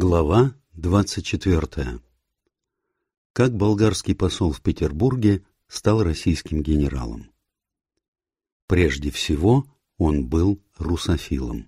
Глава 24. Как болгарский посол в Петербурге стал российским генералом? Прежде всего, он был русофилом.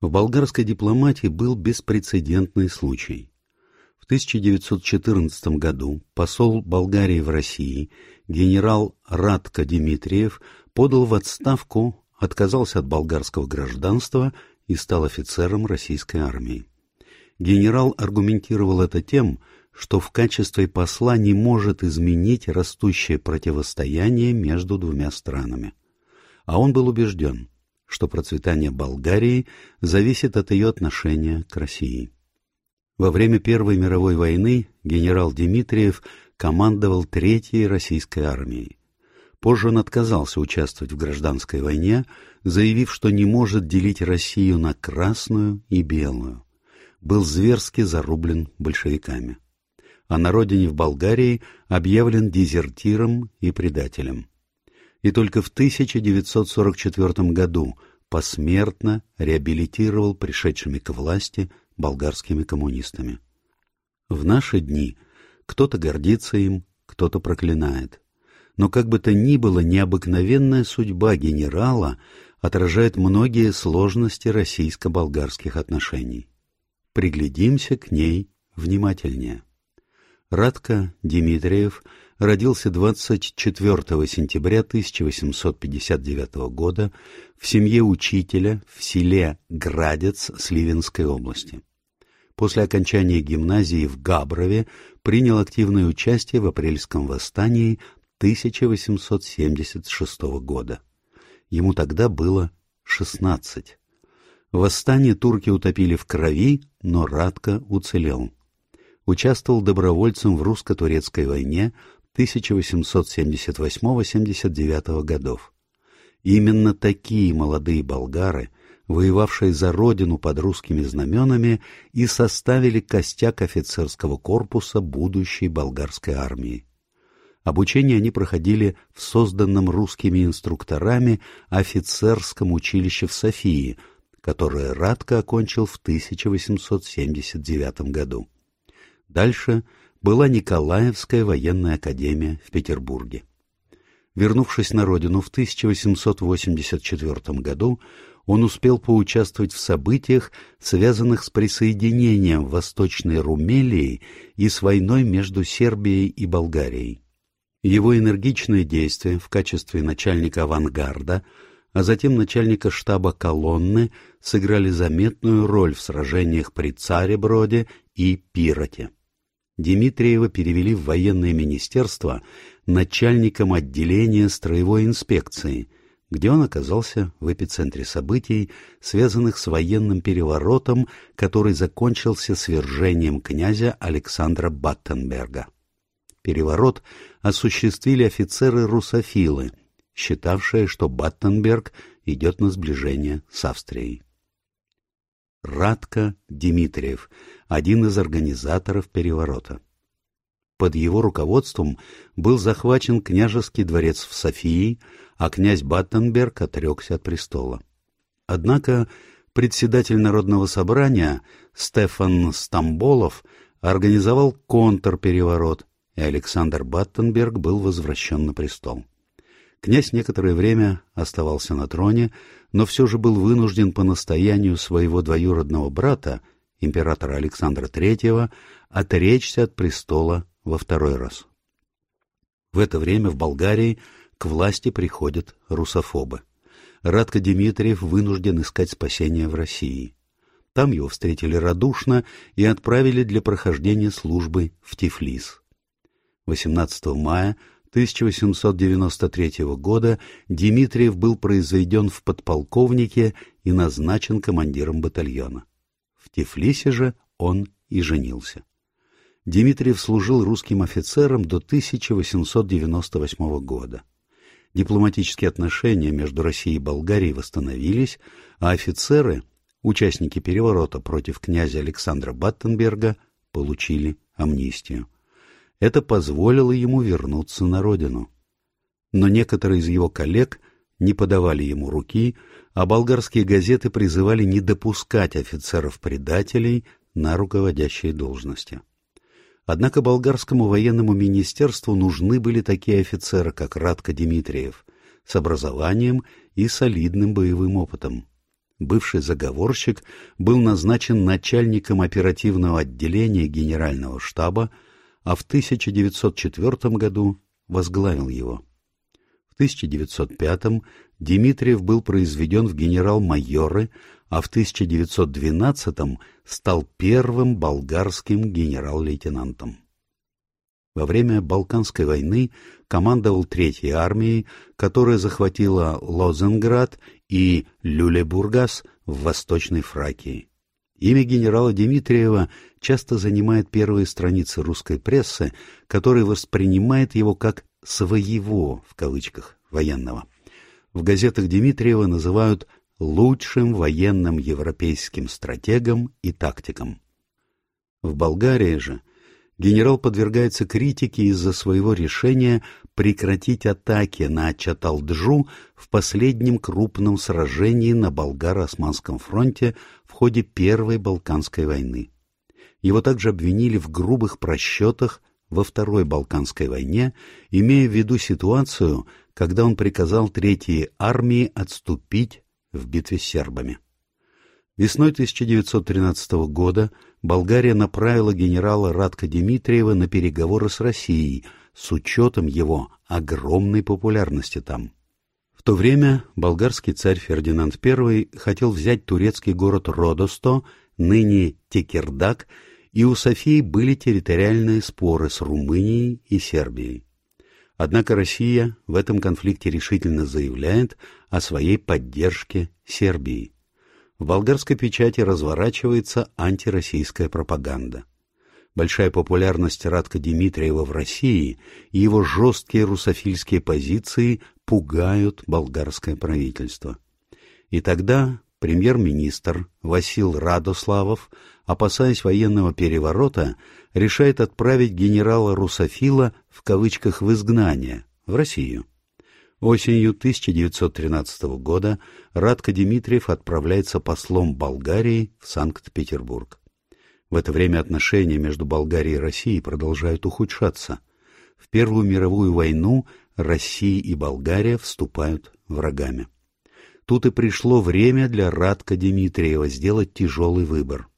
В болгарской дипломатии был беспрецедентный случай. В 1914 году посол Болгарии в России, генерал Радко Дмитриев, подал в отставку, отказался от болгарского гражданства и стал офицером российской армии. Генерал аргументировал это тем, что в качестве посла не может изменить растущее противостояние между двумя странами. А он был убежден, что процветание Болгарии зависит от ее отношения к России. Во время Первой мировой войны генерал Дмитриев командовал Третьей российской армией. Позже он отказался участвовать в гражданской войне, заявив, что не может делить Россию на красную и белую был зверски зарублен большевиками. А на родине в Болгарии объявлен дезертиром и предателем. И только в 1944 году посмертно реабилитировал пришедшими к власти болгарскими коммунистами. В наши дни кто-то гордится им, кто-то проклинает. Но как бы то ни было, необыкновенная судьба генерала отражает многие сложности российско-болгарских отношений приглядимся к ней внимательнее. Радко Дмитриев родился 24 сентября 1859 года в семье учителя в селе Градец Сливенской области. После окончания гимназии в Габрове принял активное участие в апрельском восстании 1876 года. Ему тогда было 16. Восстание турки утопили в крови, но Радко уцелел. Участвовал добровольцем в русско-турецкой войне 1878-79 годов. Именно такие молодые болгары, воевавшие за родину под русскими знаменами, и составили костяк офицерского корпуса будущей болгарской армии. Обучение они проходили в созданном русскими инструкторами офицерском училище в Софии – которое Радко окончил в 1879 году. Дальше была Николаевская военная академия в Петербурге. Вернувшись на родину в 1884 году, он успел поучаствовать в событиях, связанных с присоединением Восточной Румелии и с войной между Сербией и Болгарией. Его энергичные действия в качестве начальника авангарда – а затем начальника штаба колонны сыграли заметную роль в сражениях при Царе-Броде и Пироте. Дмитриева перевели в военное министерство начальником отделения строевой инспекции, где он оказался в эпицентре событий, связанных с военным переворотом, который закончился свержением князя Александра Баттенберга. Переворот осуществили офицеры-русофилы – считавшая, что Баттенберг идет на сближение с Австрией. Радко Дмитриев, один из организаторов переворота. Под его руководством был захвачен княжеский дворец в Софии, а князь Баттенберг отрекся от престола. Однако председатель Народного собрания Стефан Стамболов организовал контрпереворот, и Александр Баттенберг был возвращен на престол. Князь некоторое время оставался на троне, но все же был вынужден по настоянию своего двоюродного брата, императора Александра III, отречься от престола во второй раз. В это время в Болгарии к власти приходят русофобы. Радко Дмитриев вынужден искать спасения в России. Там его встретили радушно и отправили для прохождения службы в Тифлис. 18 мая 1893 года Дмитриев был произведен в подполковнике и назначен командиром батальона. В Тифлисе же он и женился. Дмитриев служил русским офицером до 1898 года. Дипломатические отношения между Россией и Болгарией восстановились, а офицеры, участники переворота против князя Александра Баттенберга, получили амнистию это позволило ему вернуться на родину. Но некоторые из его коллег не подавали ему руки, а болгарские газеты призывали не допускать офицеров-предателей на руководящие должности. Однако болгарскому военному министерству нужны были такие офицеры, как Радко Дмитриев, с образованием и солидным боевым опытом. Бывший заговорщик был назначен начальником оперативного отделения Генерального штаба, а в 1904 году возглавил его. В 1905 Дмитриев был произведен в генерал-майоры, а в 1912 стал первым болгарским генерал-лейтенантом. Во время Балканской войны командовал Третьей армией, которая захватила Лозенград и Люлебургас в Восточной Фракии. Имя генерала Дмитриева часто занимает первые страницы русской прессы, которая воспринимает его как «своего» в кавычках военного. В газетах Дмитриева называют лучшим военным европейским стратегом и тактиком. В Болгарии же генерал подвергается критике из-за своего решения прекратить атаки на Чаталджу в последнем крупном сражении на Болгаро-Османском фронте в ходе Первой Балканской войны. Его также обвинили в грубых просчетах во Второй Балканской войне, имея в виду ситуацию, когда он приказал Третьей армии отступить в битве с сербами. Весной 1913 года Болгария направила генерала Радка Дмитриева на переговоры с Россией с учетом его огромной популярности там. В то время болгарский царь Фердинанд I хотел взять турецкий город Родосто, ныне Текердак, и у Софии были территориальные споры с Румынией и Сербией. Однако Россия в этом конфликте решительно заявляет о своей поддержке Сербии. В болгарской печати разворачивается антироссийская пропаганда. Большая популярность Радка Дмитриева в России и его жесткие русофильские позиции пугают болгарское правительство. И тогда премьер-министр Васил Радославов, опасаясь военного переворота, решает отправить генерала Русофила в кавычках в изгнание, в Россию. Осенью 1913 года Радко Дмитриев отправляется послом Болгарии в Санкт-Петербург. В это время отношения между Болгарией и Россией продолжают ухудшаться. В Первую мировую войну Россия и Болгария вступают врагами. Тут и пришло время для Радка Дмитриева сделать тяжелый выбор.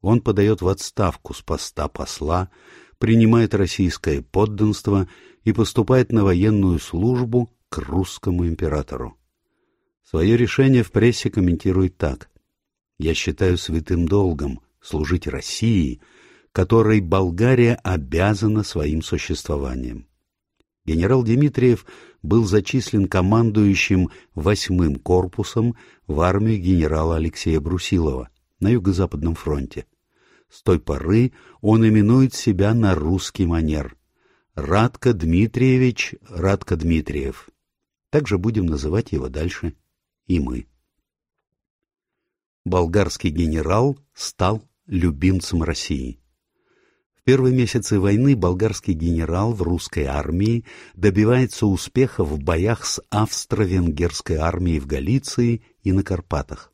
Он подает в отставку с поста посла, принимает российское подданство и поступает на военную службу к русскому императору. Свое решение в прессе комментирует так. «Я считаю святым долгом служить России, которой Болгария обязана своим существованием». Генерал Дмитриев был зачислен командующим восьмым корпусом в армию генерала Алексея Брусилова на Юго-Западном фронте. С той поры он именует себя на русский манер. Радко Дмитриевич Радко Дмитриев. Также будем называть его дальше и мы. Болгарский генерал стал любимцем России. В первые месяцы войны болгарский генерал в русской армии добивается успеха в боях с австро-венгерской армией в Галиции и на Карпатах.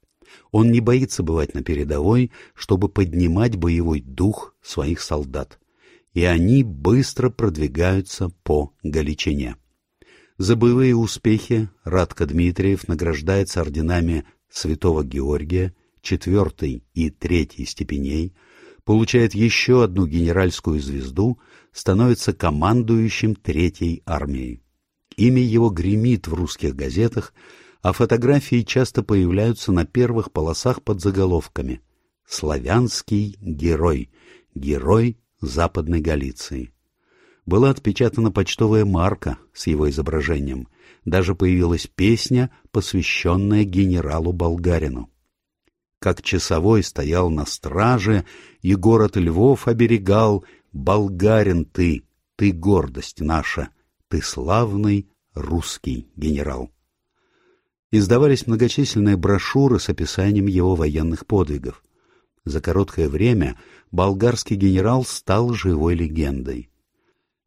Он не боится бывать на передовой, чтобы поднимать боевой дух своих солдат. И они быстро продвигаются по Галичине. За боевые успехи Радко Дмитриев награждается орденами Святого Георгия, четвертой и третьей степеней – получает еще одну генеральскую звезду, становится командующим Третьей армией. Имя его гремит в русских газетах, а фотографии часто появляются на первых полосах под заголовками «Славянский герой», «Герой Западной Галиции». Была отпечатана почтовая марка с его изображением, даже появилась песня, посвященная генералу Болгарину как часовой стоял на страже, и город Львов оберегал. Болгарин ты, ты гордость наша, ты славный русский генерал. Издавались многочисленные брошюры с описанием его военных подвигов. За короткое время болгарский генерал стал живой легендой.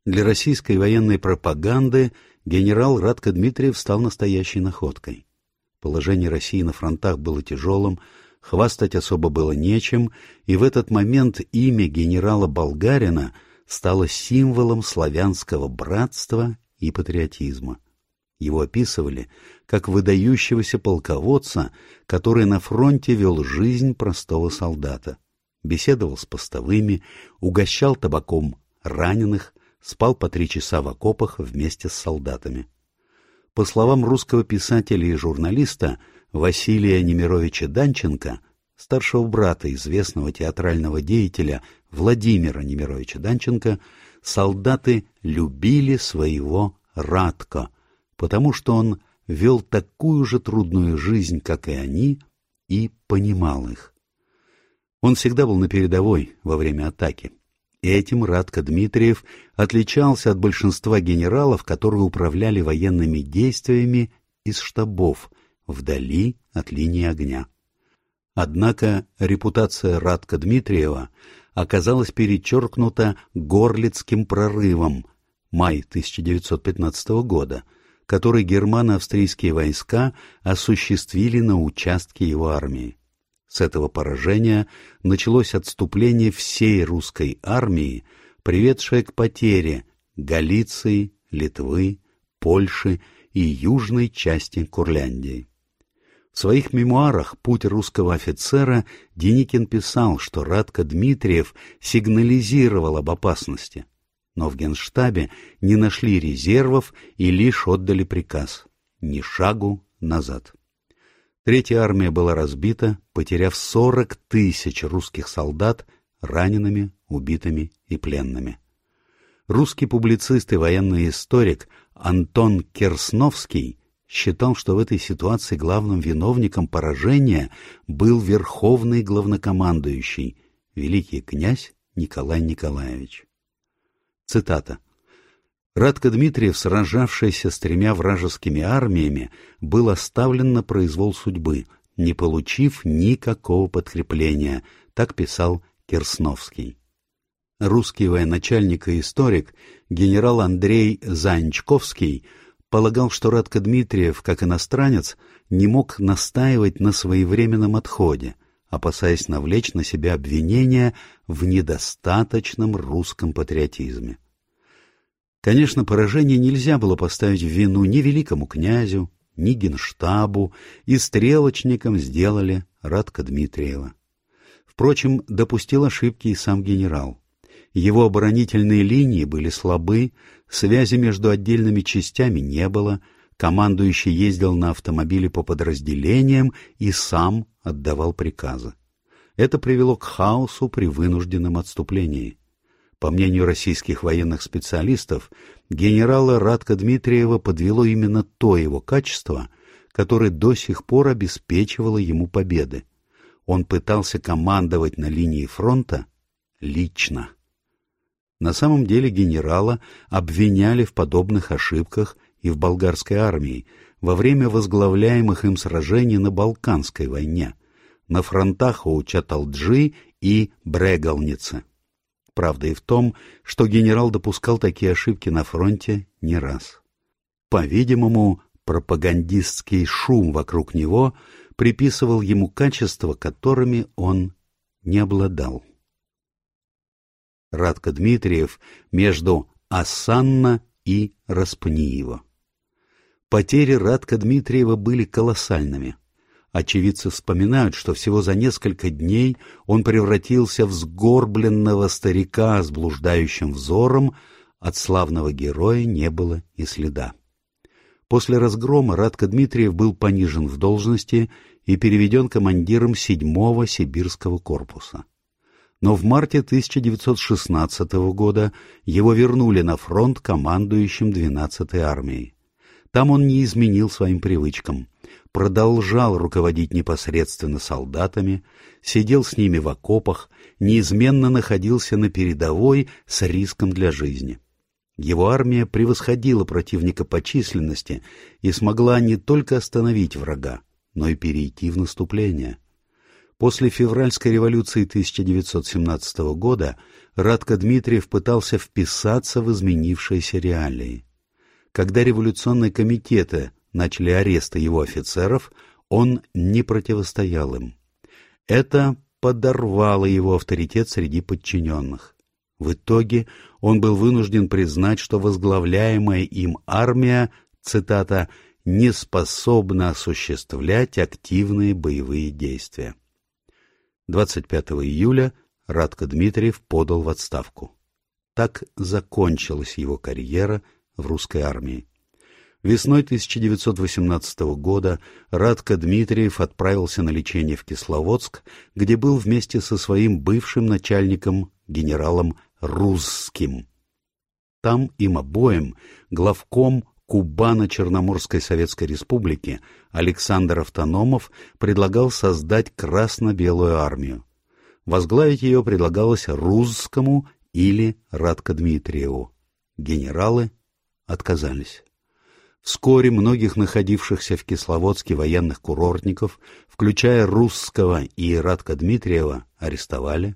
Для российской военной пропаганды генерал Радко Дмитриев стал настоящей находкой. Положение России на фронтах было тяжелым, Хвастать особо было нечем, и в этот момент имя генерала Болгарина стало символом славянского братства и патриотизма. Его описывали как выдающегося полководца, который на фронте вел жизнь простого солдата. Беседовал с постовыми, угощал табаком раненых, спал по три часа в окопах вместе с солдатами. По словам русского писателя и журналиста Василия Немировича Данченко, старшего брата известного театрального деятеля Владимира Немировича Данченко, солдаты любили своего Радко, потому что он вел такую же трудную жизнь, как и они, и понимал их. Он всегда был на передовой во время атаки. Этим Радко Дмитриев отличался от большинства генералов, которые управляли военными действиями из штабов, вдали от линии огня. Однако репутация Радко Дмитриева оказалась перечеркнута Горлицким прорывом май 1915 года, который германо-австрийские войска осуществили на участке его армии. С этого поражения началось отступление всей русской армии, приведшее к потере Галиции, Литвы, Польши и южной части Курляндии. В своих мемуарах «Путь русского офицера» Деникин писал, что Радко Дмитриев сигнализировал об опасности, но в генштабе не нашли резервов и лишь отдали приказ «ни шагу назад». Третья армия была разбита, потеряв 40 тысяч русских солдат ранеными, убитыми и пленными. Русский публицист и военный историк Антон Керсновский считал, что в этой ситуации главным виновником поражения был верховный главнокомандующий, великий князь Николай Николаевич. Цитата. Радко Дмитриев, сражавшийся с тремя вражескими армиями, был оставлен на произвол судьбы, не получив никакого подкрепления, так писал Керсновский. Русский военачальник и историк генерал Андрей Занчковский полагал, что Радко Дмитриев, как иностранец, не мог настаивать на своевременном отходе, опасаясь навлечь на себя обвинения в недостаточном русском патриотизме. Конечно, поражение нельзя было поставить в вину ни великому князю, ни генштабу, и стрелочником сделали Радко Дмитриева. Впрочем, допустил ошибки и сам генерал. Его оборонительные линии были слабы, связи между отдельными частями не было, командующий ездил на автомобиле по подразделениям и сам отдавал приказы. Это привело к хаосу при вынужденном отступлении. По мнению российских военных специалистов, генерала Радко Дмитриева подвело именно то его качество, которое до сих пор обеспечивало ему победы. Он пытался командовать на линии фронта лично. На самом деле генерала обвиняли в подобных ошибках и в болгарской армии во время возглавляемых им сражений на Балканской войне, на фронтах у Чаталджи и Брегалницы. Правда и в том, что генерал допускал такие ошибки на фронте не раз. По-видимому, пропагандистский шум вокруг него приписывал ему качества, которыми он не обладал. Радко Дмитриев между Асанна и Распниева. Потери Радка Дмитриева были колоссальными. Очевидцы вспоминают, что всего за несколько дней он превратился в сгорбленного старика с блуждающим взором, от славного героя не было и следа. После разгрома Радко Дмитриев был понижен в должности и переведен командиром 7-го сибирского корпуса. Но в марте 1916 года его вернули на фронт командующим 12-й армией. Там он не изменил своим привычкам продолжал руководить непосредственно солдатами, сидел с ними в окопах, неизменно находился на передовой с риском для жизни. Его армия превосходила противника по численности и смогла не только остановить врага, но и перейти в наступление. После февральской революции 1917 года Радко Дмитриев пытался вписаться в изменившиеся реалии. Когда революционные комитеты начали аресты его офицеров, он не противостоял им. Это подорвало его авторитет среди подчиненных. В итоге он был вынужден признать, что возглавляемая им армия, цитата, «не способна осуществлять активные боевые действия». 25 июля Радко Дмитриев подал в отставку. Так закончилась его карьера в русской армии. Весной 1918 года Радко Дмитриев отправился на лечение в Кисловодск, где был вместе со своим бывшим начальником, генералом Русским. Там им обоим главком Кубано-Черноморской Советской Республики Александр Автономов предлагал создать красно-белую армию. Возглавить ее предлагалось Русскому или Радко Дмитриеву. Генералы отказались. Вскоре многих находившихся в Кисловодске военных курортников, включая Русского и Радко Дмитриева, арестовали,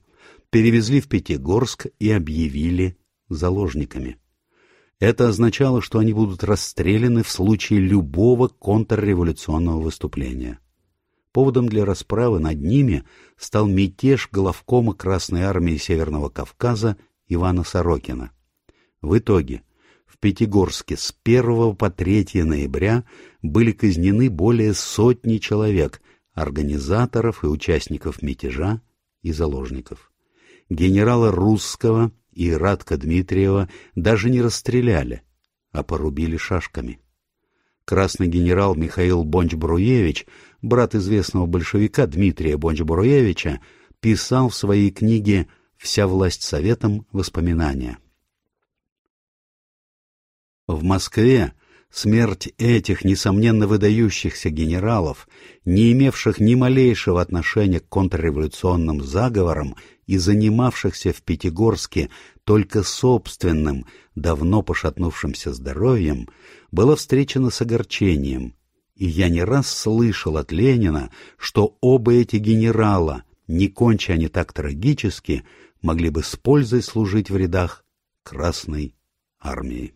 перевезли в Пятигорск и объявили заложниками. Это означало, что они будут расстреляны в случае любого контрреволюционного выступления. Поводом для расправы над ними стал мятеж главкома Красной Армии Северного Кавказа Ивана Сорокина. В итоге в Пятигорске с 1 по 3 ноября были казнены более сотни человек, организаторов и участников мятежа и заложников. Генерала Рузского и Радко-Дмитриева даже не расстреляли, а порубили шашками. Красный генерал Михаил Бонч-Бруевич, брат известного большевика Дмитрия Бонч-Бруевича, писал в своей книге «Вся власть советам. Воспоминания». В Москве смерть этих, несомненно, выдающихся генералов, не имевших ни малейшего отношения к контрреволюционным заговорам и занимавшихся в Пятигорске только собственным, давно пошатнувшимся здоровьем, была встречена с огорчением, и я не раз слышал от Ленина, что оба эти генерала, не конча они так трагически, могли бы с пользой служить в рядах Красной Армии.